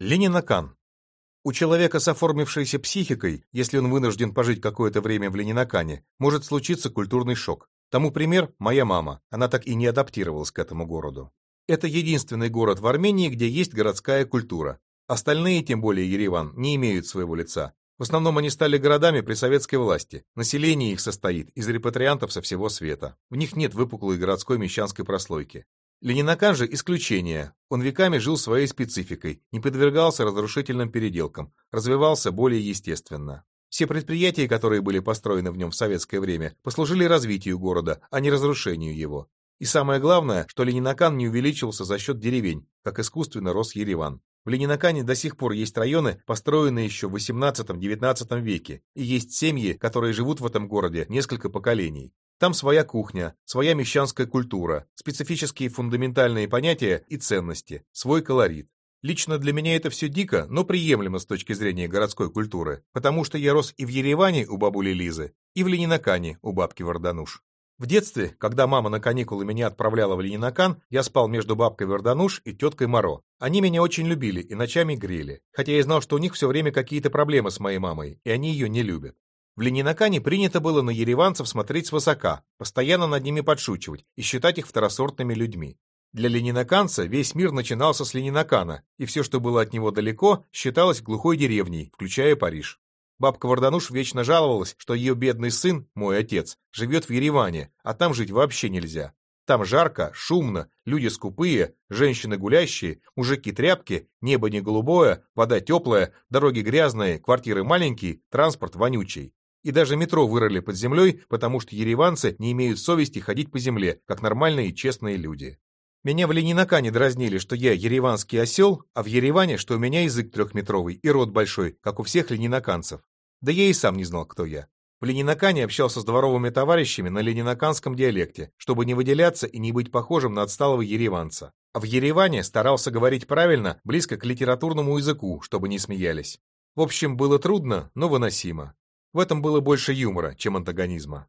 Ленинакан. У человека с оформившейся психикой, если он вынужден пожить какое-то время в Ленинакане, может случиться культурный шок. Тому пример – моя мама. Она так и не адаптировалась к этому городу. Это единственный город в Армении, где есть городская культура. Остальные, тем более Ереван, не имеют своего лица. В основном они стали городами при советской власти. Население их состоит из репатриантов со всего света. В них нет выпуклой городской мещанской прослойки. Ленинакан же исключение. Он веками жил своей спецификой, не подвергался разрушительным переделкам, развивался более естественно. Все предприятия, которые были построены в нем в советское время, послужили развитию города, а не разрушению его. И самое главное, что Ленинакан не увеличился за счет деревень, как искусственно рос Ереван. В Ленинакане до сих пор есть районы, построенные еще в XVIII-XIX веке, и есть семьи, которые живут в этом городе несколько поколений. Там своя кухня, своя мещанская культура, специфические фундаментальные понятия и ценности, свой колорит. Лично для меня это все дико, но приемлемо с точки зрения городской культуры, потому что я рос и в Ереване у бабули Лизы, и в Ленинакане у бабки Вардануш. В детстве, когда мама на каникулы меня отправляла в Ленинакан, я спал между бабкой Вардануш и теткой Моро. Они меня очень любили и ночами грели, хотя я знал, что у них все время какие-то проблемы с моей мамой, и они ее не любят. В Ленинакане принято было на ереванцев смотреть свысока, постоянно над ними подшучивать и считать их второсортными людьми. Для ленинаканца весь мир начинался с Ленинакана, и все, что было от него далеко, считалось глухой деревней, включая Париж. Бабка Вардануш вечно жаловалась, что ее бедный сын, мой отец, живет в Ереване, а там жить вообще нельзя. Там жарко, шумно, люди скупые, женщины гулящие, мужики тряпки, небо не голубое, вода теплая, дороги грязные, квартиры маленькие, транспорт вонючий. И даже метро вырыли под землей, потому что ереванцы не имеют совести ходить по земле, как нормальные и честные люди. Меня в Ленинакане дразнили, что я ереванский осел, а в Ереване, что у меня язык трехметровый и рот большой, как у всех ленинаканцев. Да я и сам не знал, кто я. В Ленинакане общался с дворовыми товарищами на ленинаканском диалекте, чтобы не выделяться и не быть похожим на отсталого ереванца. А в Ереване старался говорить правильно, близко к литературному языку, чтобы не смеялись. В общем, было трудно, но выносимо. В этом было больше юмора, чем антагонизма.